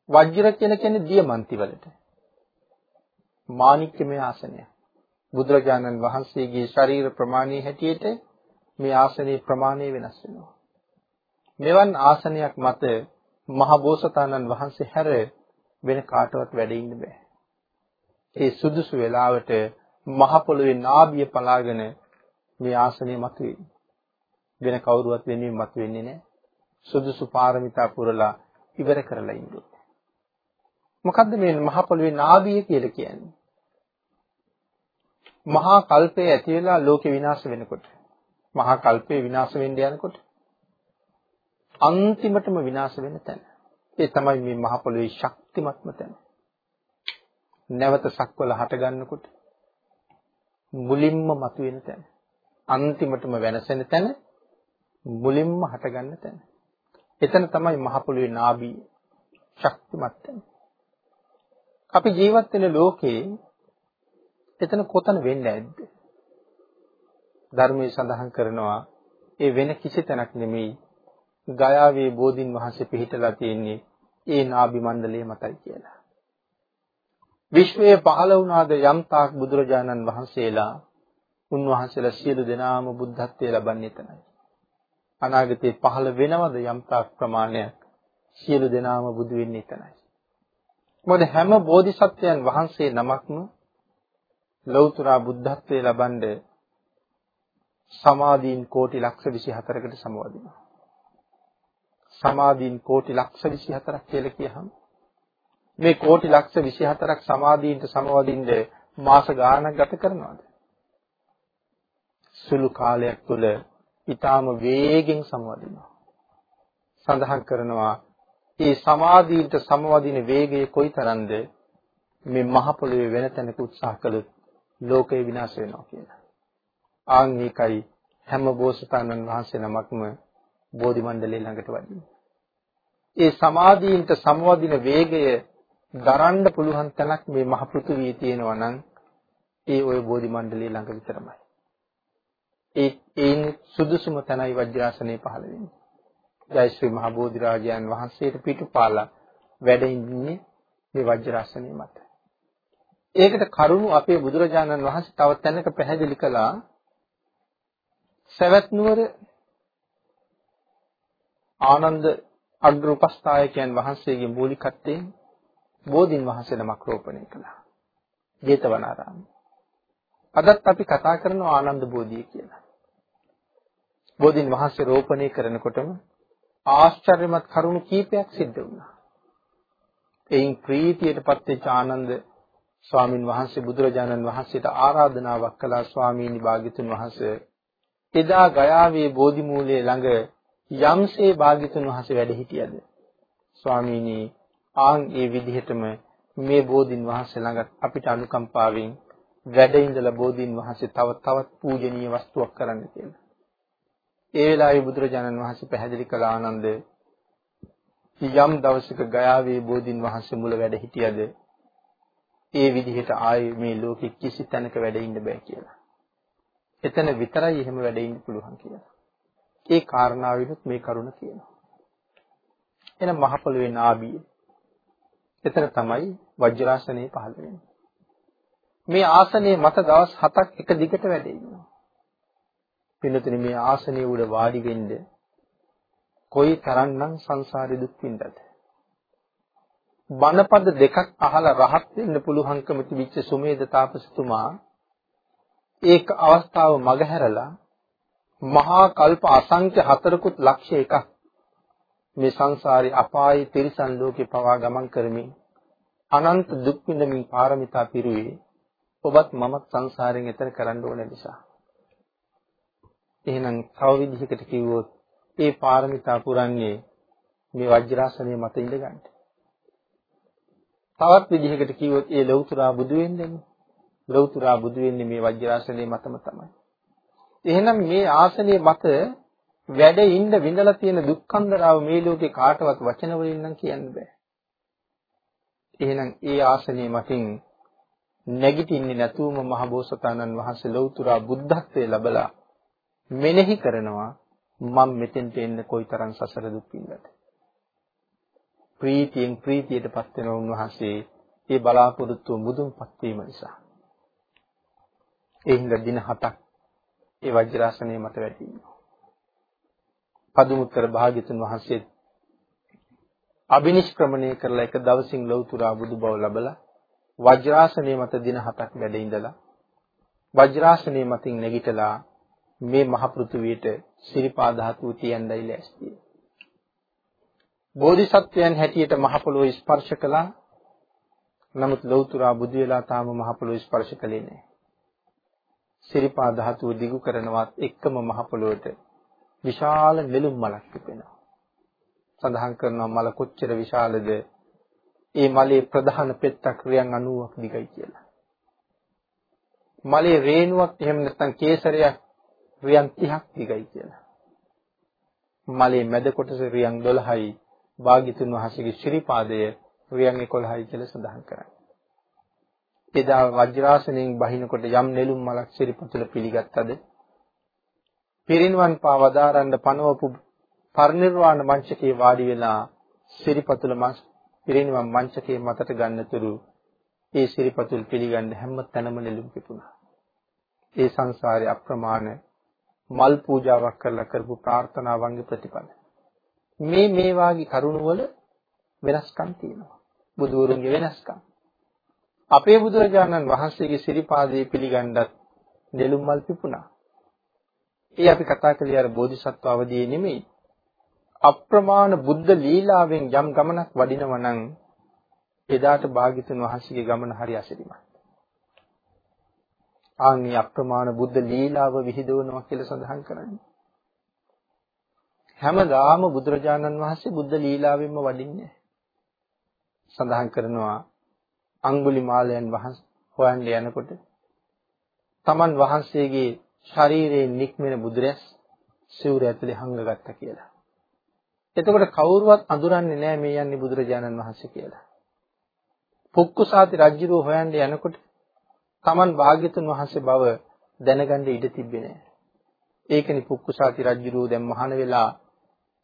වජ්‍ර කියලා කියන්නේ දියමන්ති වලට. මාණික්‍යමය ආසනය. බුදුරජාණන් වහන්සේගේ ශරීර ප්‍රමාණයේ හැටියට මේ ආසනයේ ප්‍රමාණය වෙනස් වෙනවා. මෙවන් ආසනයක් මත මහ බෝසතාණන් වහන්සේ හැර වෙන කාටවත් වැඩ ඉන්න බෑ. ඒ සුදුසු වෙලාවට මහ පොළොවේ නාභිය පලාගෙන මේ ආසනය මතුවේ. වෙන කවුරුවත් වෙනුවෙන් මතුවෙන්නේ නැහැ. සුදුසු පාරමිතා පුරලා ඉවර කරලා ඉන්නේ. මොකද්ද මේ මහ පොළොවේ නාභිය කියලා කියන්නේ? මහා කල්පය ඇති වෙලා ලෝකෙ විනාශ වෙනකොට මහා කල්පය විනාශ වෙන්න යනකොට අන්තිමටම විනාශ වෙන තැන. ඒ තමයි මේ මහ පොළොවේ ශක්තිමත්ම තැන. නැවත සක්වල හට ගන්නකොට මුලින්ම මතුවෙන තැන. අන්තිමටම වෙනසෙන තැන මුලින්ම හට ගන්න තැන. එතන තමයි මහ පොළොවේ නාභිය ශක්තිමත් තැන. අපි ජීවත් වෙන ලෝකේ එතන කොතන වෙන්නේ නැද්ද? ධර්මයේ සඳහන් කරනවා ඒ වෙන කිසි තැනක් නෙමෙයි ගයාවේ බෝධින් වහන්සේ පිහිටලා තියෙන්නේ ඒ නාභි මණ්ඩලයේ මතයි කියලා. විශ්වයේ පහළ වුණාද යම් තාක් බුදුරජාණන් වහන්සේලා උන්වහන්සේලා සියලු දෙනාම බුද්ධත්වයේ ලබන්නේ එතනයි. අනාගතේ පහළ වෙනවද යම් තාක් ප්‍රමාණයක් සියලු දෙනාම බුදු වෙන්නේ එතනයි. මොකද හැම බෝධිසත්වයන් වහන්සේ නමක්ම ලෞතර බුද්ධත්වයේ ලබන්නේ සමාධීන් කෝටි ලක්ෂ 24කට සමවදිනවා. සමාධීන් කෝටි ලක්ෂ 24ක් කියලා කියහම මේ කෝටි ලක්ෂ 24ක් සමාධීන්ට සමවදින්න මාස ගාණක් ගත කරනවාද? සුළු කාලයක් තුළ ඊටාම වේගෙන් සමවදිනවා. සඳහන් කරනවා මේ සමාධීන්ට සමවදින වේගය කොයිතරම්ද මේ මහ පොළොවේ වෙන තැනක උත්සාහ කළොත් ලෝකය විනාශ වෙනවා කියලා. ආන් ඒකයි හැම බෝසතාණන් වහන්සේ නමක්ම බෝධි මණ්ඩලයේ ළඟට වඩින්නේ. ඒ සමාධීන්ට සමවදින වේගය දරන්න පුළුවන් තැනක් මේ මහ පෘථුවියේ තියෙනවා නම් ඒ ওই බෝධි මණ්ඩලයේ ළඟ විතරමයි. ඒ ඒන් සුදුසුම තැනයි වජ්‍රාසනේ පහළ වෙන්නේ. ජය ශ්‍රී මහ බෝධි රාජයන් වහන්සේට පිටුපාලා වැඩ ඉන්නේ මේ වජ්‍රාසනේ මත. ඒකට කරුණු අපේ බුදුරජාණන් වහන්සේ තව තැනක පැහැදිලි කළා සවැත් නුවර ආනන්ද අග්‍ර උපස්ථායකයන් වහන්සේගේ මූලිකත්වයෙන් බෝධින් වහන්සේ නමක් රෝපණය කළා. ජේතවනාරාමයේ. අදත් අපි කතා කරනවා ආනන්ද බෝධිය කියලා. බෝධින් වහන්සේ රෝපණය කරනකොටම ආශ්චර්යමත් කරුණු කීපයක් සිද්ධ වුණා. එයින් ප්‍රීතියටපත් වෙච්ච ආනන්ද ස්වාමින් වහන්සේ බුදුරජාණන් වහන්සේට ආරාධනාවක් කළා ස්වාමීනි භාග්‍යතුන් වහන්සේ එදා ගයාවේ බෝධි මූලයේ ළඟ යම්සේ භාග්‍යතුන් වහන්සේ වැඩ හිටියද ස්වාමීනි ආන් ඒ විදිහටම මේ බෝධින් වහන්සේ ළඟ අපිට අනුකම්පාවෙන් වැඩ ඉඳලා බෝධින් වහන්සේ තව තවත් පූජනීය වස්තුවක් කරන්න කියලා. ඒ වෙලාවේ බුදුරජාණන් වහන්සේ පැහැදිලි කළ ආනන්ද යම් දවසක ගයාවේ බෝධින් වහන්සේ මුල වැඩ හිටියද ඒ විදිහට ආයේ මේ ලෝකෙ කිසි තැනක වැඩ ඉන්න බෑ කියලා. එතන විතරයි එහෙම වැඩ ඉන්න පුළුවන් කියලා. ඒ කාරණාවිනුත් මේ කරුණ කියනවා. එන මහ පොළවේ නාභිය. එතන තමයි වජ්‍රාසනේ පහළ වෙන්නේ. මේ ආසනයේ මත දවස් 7ක් එක දිගට වැඩ ඉන්නවා. පින්නතුනි මේ ආසනයේ උඩ වාඩි වෙන්න කොයි තරම්නම් සංසාරේ දුක් විඳද බණපද දෙකක් අහලා රහත් වෙන්න පුළුවන්කම තිබිච්ච සුමේද තාපසතුමා ඒක අවස්ථාව මගහැරලා මහා කල්ප අසංඛ්‍ය හතරකුත් ලක්ෂ එකක් මේ සංසාරේ අපායේ තිරිසන් ලෝකේ පවා ගමන් කරමින් අනන්ත දුක් විඳමින් පාරමිතා පිරුවේ ඔබත් මමත් සංසාරයෙන් එතර කරන්න ඕන නිසා. එහෙනම් තව විදිහකට කිව්වොත් ඒ පාරමිතා පුරන්නේ මේ වජ්‍රාසනයේ මත ඉඳගන්න. තවත් විදිහකට කිව්වොත් ඒ ලෞතුරා බුදු වෙන්නේ ලෞතුරා බුදු වෙන්නේ මේ වජ්‍රාසනයේ මතම තමයි. එහෙනම් මේ ආසනයේ මත වැඩ ඉන්න විඳලා තියෙන දුක්ඛන්දරාව මේ ලෝකේ කාටවත් වචන වලින් නම් කියන්න බෑ. එහෙනම් ඒ ආසනයේ මතින් නැගිටින්නේ නැතුවම මහබෝසතාණන් වහන්සේ ලෞතුරා බුද්ධත්වයේ ලැබලා මෙනෙහි කරනවා මම මෙතෙන්ට එන්න කොයිතරම් සසර දුක් විඳලාද. ප්‍රීතියෙන් ප්‍රීතියටපත් වෙන උන්වහන්සේ ඒ බලාපොරොත්තු මුදුන්පත් වීම නිසා. ඒ හින්දා දින 7ක් ඒ වජ්‍රාසනයේ මත වැඩි ඉන්නවා. පදුමුත්තර භාග්‍යතුන් වහන්සේ අබිනිෂ්ක්‍රමණය කරලා එක දවසින් ලෞතුරා බුදු බව ලැබලා වජ්‍රාසනයේ මත දින 7ක් වැඩ ඉඳලා වජ්‍රාසනයේ මතින් නැගිටලා මේ මහ පෘථුවියට සිරිපා ධාතුව තියන්නයි ලෑස්තියි. බෝධිසත්වයන් හැටියට මහ පොළොව ස්පර්ශ කළා. නමුත් ලෞතුරා බුදු වෙලා තාම මහ පොළොව ස්පර්ශ කළේ නැහැ. සිරිපා ධාතුව දිගු කරනවත් එක්කම මහ පොළොවට විශාල නෙළුම් මලක් පිපෙනවා. සඳහන් කරනවා මල කොච්චර විශාලද ඒ මලේ ප්‍රධාන පෙත්තක් රියන් 90ක් දිගයි කියලා. මලේ රේණුවක් එහෙම නැත්නම් කේසරයක් රියන් 30ක් දිගයි කියලා. මලේ මැද කොටස රියන් 12යි භාග්‍යතුන් වහන්සේගේ ශිරීපාදය රියන් 11යි කියලා සඳහන් කරන්නේ. එදා වජ්‍රාසනයෙන් බහිනකොට යම් නෙළුම් මලක් ශිරීපතුල පිළිගත්තද පිරිනිවන් පාවදාරන්න පනවපු පරිනිර්වාණ මංචකේ වාඩි වෙලා ශිරීපතුල පිරිනිවන් මංචකේ මතට ගන්නතුරු ඒ ශිරීපතුල් පිළිගන්න හැම තැනම නෙළුම් පිපුණා. ඒ සංසාරේ අප්‍රමාණ මල් පූජාවක් කරලා කරපු ප්‍රාර්ථනාවන්ගේ ප්‍රතිඵල. මේ මේ වාගේ කරුණ වල වෙනස්කම් තියෙනවා. බුදුවරුන්ගේ වෙනස්කම්. අපේ බුදුරජාණන් වහන්සේගේ සිරිපාදයේ පිළිගන්නත් නෙළුම් මල් පිපුණා. ඒ අපි කතා කළේ අර බෝධිසත්ව අවදියේ නෙමෙයි. අප්‍රමාණ බුද්ධ ලීලාවෙන් යම් ගමනක් වඩිනවා නම් එදාට භාග්‍යතුන් වහන්සේගේ ගමන හරි අසිරිමත්. ආන්ගේ අප්‍රමාණ බුද්ධ ලීලාව විහිදුවනවා කියලා සඳහන් කරන්නේ. හැමදාම බුදුරජාණන් වහන්සේ බුද්ධ ලීලාවෙන්ම වඩින්නේ. සඳහන් කරනවා අඟුලිමාලයන් වහන්සේ හොයන්න යනකොට තමන් වහන්සේගේ ශරීරයෙන් නික්මෙන බුදුරැස් සිවුර ඇතුලේ හංගගත්තා කියලා. එතකොට කවුරුවත් අඳුරන්නේ නැහැ මේ යන්නේ බුදුරජාණන් වහන්සේ කියලා. පුක්කුසාති රජුරෝ හොයන්න යනකොට තමන් භාග්‍යතුන් වහන්සේ බව දැනගන්න ඉඩ තිබ්බේ නැහැ. ඒකනි පුක්කුසාති රජුරෝ දැන් මහාන වෙලා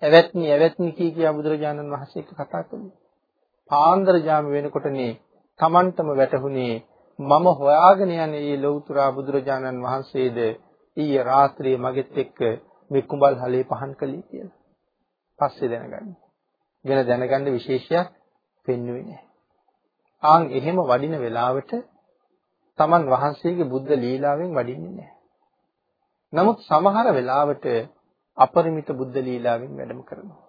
ඇවැත්නි ඇවැත්නි කී කියා බුදුරජාණන් වහන්සේ කතා කළේ. පාන්දර ජාම වෙනකොටනේ තමන්ටම වැටහුනේ මම හොයාගෙන යන්නේ මේ ලෞතුරා බුදුරජාණන් වහන්සේද ඊයේ රාත්‍රියේ මගෙත් එක්ක මේ කුඹල් හලේ පහන් කළේ කියලා. පස්සේ දැනගන්න. වෙන දැනගන්න විශේෂයක් පෙන්වුවේ නැහැ. ආන් එහෙම වඩින වෙලාවට තමන් වහන්සේගේ බුද්ධ ලීලාවෙන් වඩින්නේ නැහැ. නමුත් සමහර වෙලාවට අපරිමිත බුද්ධ ලීලාවෙන් වැඩම කරනවා.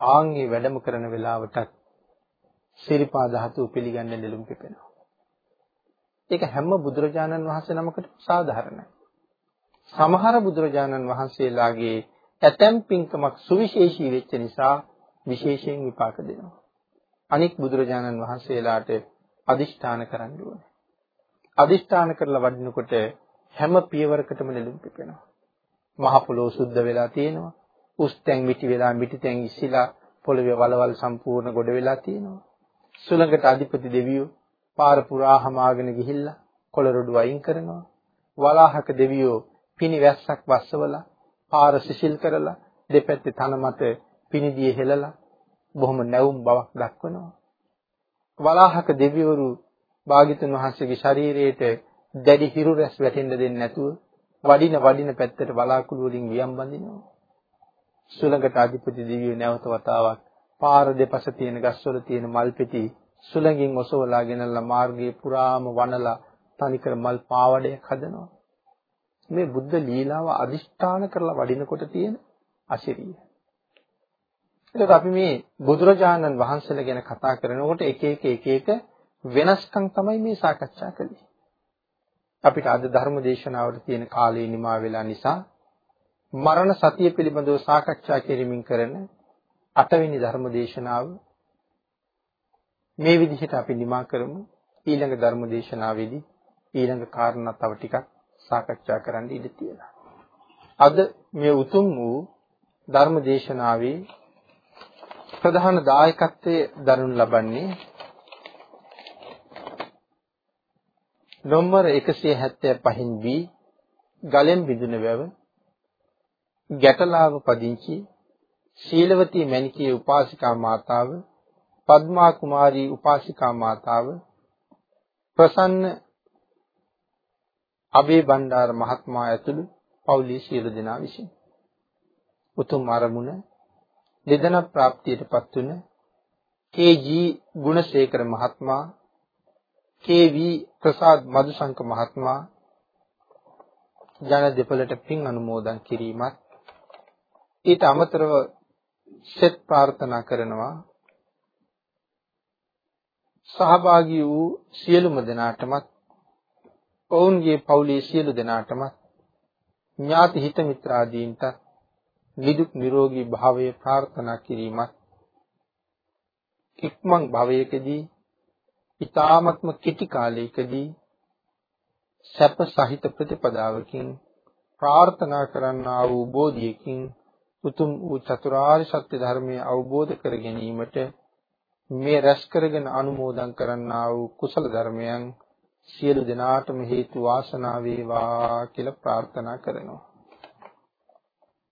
ආන්ගේ වැඩම කරන වෙලාවටත් සිරිපා ධාතු පිළිගන්න නෙළුම් පිපෙනවා. ඒක හැම බුදුරජාණන් වහන්සේ නමකට සාධාරණයි. සමහර බුදුරජාණන් වහන්සේලාගේ ඇතැම් පින්කමක් සුවිශේෂී වෙච්ච නිසා විශේෂයෙන් විපාක දෙනවා. අනික් බුදුරජාණන් වහන්සේලාට අදිෂ්ඨාන කරන්න ඕනේ. අදිෂ්ඨාන කරලා වඩිනකොට හැම පියවරකටම නෙළුම් පිපෙනවා. මහ පොළොව සුද්ධ වෙලා තියෙනවා. උස් තැන් මිටි වෙලා මිටි තැන් ඉස්සිලා පොළවේ වලවල් සම්පූර්ණ ගොඩ වෙලා තියෙනවා. සුළඟට අධිපති දෙවියෝ පාර පුරා හමාගෙන ගිහිල්ලා කොළරොඩු අයින් කරනවා. වලාහක දෙවියෝ පිනි වැස්සක් වස්සවලා පාර සිසිල් කරලා දෙපැත්තේ තන මත පිනිදියේ හෙලලා බොහොම නැවුම් බවක් දක්වනවා. වලාහක දෙවිවරු භාග්‍යතුන් වහන්සේගේ ශරීරයට දැඩි හිරු රැස් වැටෙන්න දෙන්නේ නැතුව වඩින වඩින පැත්තට බලාකුළු වලින් වියම් බඳිනවා. සුළඟට අධිපති දිවිය නැවත වතාවක් පාර දෙපස තියෙන ගස්වල තියෙන මල් පෙති සුළඟින් ඔසවලා ගෙනල්ලා මාර්ගයේ පුරාම වනලා තනිකර මල් පාවඩයක් හදනවා. මේ බුද්ධ ලීලාව අදිෂ්ඨාන කරලා වඩිනකොට තියෙන අශිරිය. එතකොට අපි මේ බුදුරජාණන් වහන්සේලා ගැන කතා කරනකොට එක එක එක එක වෙනස්කම් තමයි මේ සාකච්ඡා කළේ. අපිට අද ධර්ම දේශනාවට තියෙන කාලය නිමා වෙලා නිසා මරණ සතිය පිළිබඳව සාකච්ඡා කිරීමෙන් කරන අටවෙනි ධර්ම දේශනාව මේ විදිහට අපි නිමා කරමු ඊළඟ ධර්ම දේශනාවේදී ඊළඟ කාරණා තව ටිකක් සාකච්ඡා කරන්න ඉඩ තියෙනවා. අද මේ උතුම් වූ ධර්ම දේශනාවේ ප්‍රධාන දායකත්වයේ දරනු ලබන්නේ නොම්බර 175 B ගලෙන් බිඳුන වැව ගැටලාව පදිංචි ශීලවතී මණිකේ උපාසිකා මාතාව පద్මා කුමාරී උපාසිකා මාතාව ප්‍රසන්න අබේ බණ්ඩාර මහත්මයා ඇතුළු පවුලේ සියලු දෙනා විසින් උතුම් අරමුණ දෙදන ප්‍රාප්තියටපත් වුණ කේ.ජී. ගුණසේකර මහත්මයා කේ.වී. ප්‍රසාද් මදුසංක මහත්මයා ජන දෙපළට පින් අනුමෝදන් කිරීමත් ඊට අමතරව සෙත් ප්‍රාර්ථනා කරනවා සහභාගී වූ සියලුම දෙනාටමත් ඔවුන්ගේ පවුලේ සියලු දෙනාටමත් ඥාති හිත මිත්‍රාදීන්ට නිදුක් නිරෝගී භාවය ප්‍රාර්ථනා කිරීමත් ඉක්මන් භවයකදී ඊ타ත්ම කිටි කාලයකදී සැප සහිත ප්‍රතිපදාවකින් ප්‍රාර්ථනා කරන්නා වූ බෝධියකින් උතුම් වූ චතුරාර්ය සත්‍ය ධර්මය අවබෝධ කර ගැනීමට මේ රැස් කරගෙන අනුමෝදන් කරන්නා වූ කුසල ධර්මයන් සියලු දෙනාටම හේතු වාසනා වේවා කියලා ප්‍රාර්ථනා කරනවා.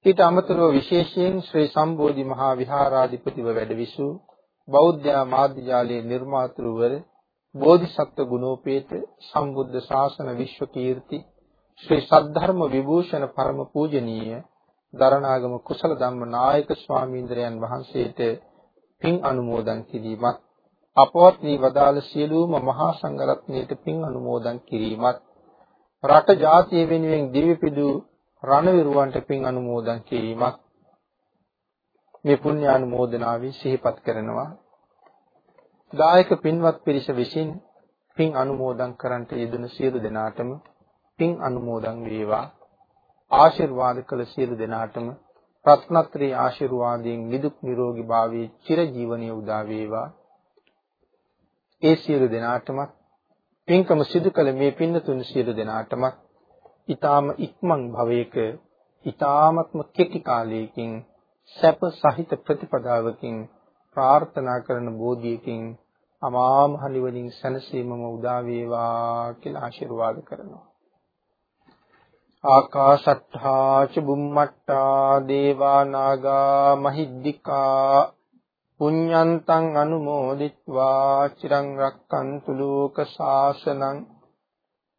ඊට අමතරව විශේෂයෙන් ශ්‍රී සම්බෝධි මහා විහාරාධිපතිව වැඩවිසූ බෞද්ධ මාධ්‍ය ජාලයේ නිර්මාතෘවර බෝධිසත්ව ගුණෝපේත සම්බුද්ධ ශාසන විශ්ව කීර්ති ශ්‍රී සද්ධර්ම විභූෂණ පරම පූජනීය දරණාගම කුසල ධම්ම නායක ස්වාමීන්ද්‍රයන් වහන්සේට පින් අනුමෝදන් කිරීමත් අපවත් වී වදාළ සියලුම මහා සංඝරත්නයට පින් අනුමෝදන් කිරීමත් රට ජාතිය වෙනුවෙන් දිවිපිදු රණවිරුවන්ට පින් අනුමෝදන් කිරීමත් මේ පුණ්‍ය අනුමෝදනාවේ සිහිපත් කරනවා. දායක පින්වත් පිරිස විසින් පින් අනුමෝදන් කරන්ට යෙදුණු සියලු දෙනාටම පින් අනුමෝදන් වේවා. ආශිර්වාද කළ සියලු දෙනාටම රත්නත්‍රී ආශිර්වාදයෙන් නිදුක් නිරෝගී භාවයේ චිරජීවනයේ උදා වේවා. ඒ සියලු දෙනාටම පින්කම සිදු කළ මේ පින්නතුන් සියලු දෙනාටම ඊටාම ඉක්මන් භවයක ඊටාමත්ම කෙටි කාලයකින් සැප සහිත ප්‍රතිපදාවකින් ප්‍රාර්ථනා කරන බෝධියකින් අමා මහ නිවනින් සැනසීමම උදා වේවා කියලා ආශිර්වාද කරනවා. ආකාශත්තා චුම්මට්ටා දේවා නාග මහිද්దికා පුඤ්ඤන්තං අනුමෝදිත්වා චිරං රක්칸තු ලෝක ශාසනං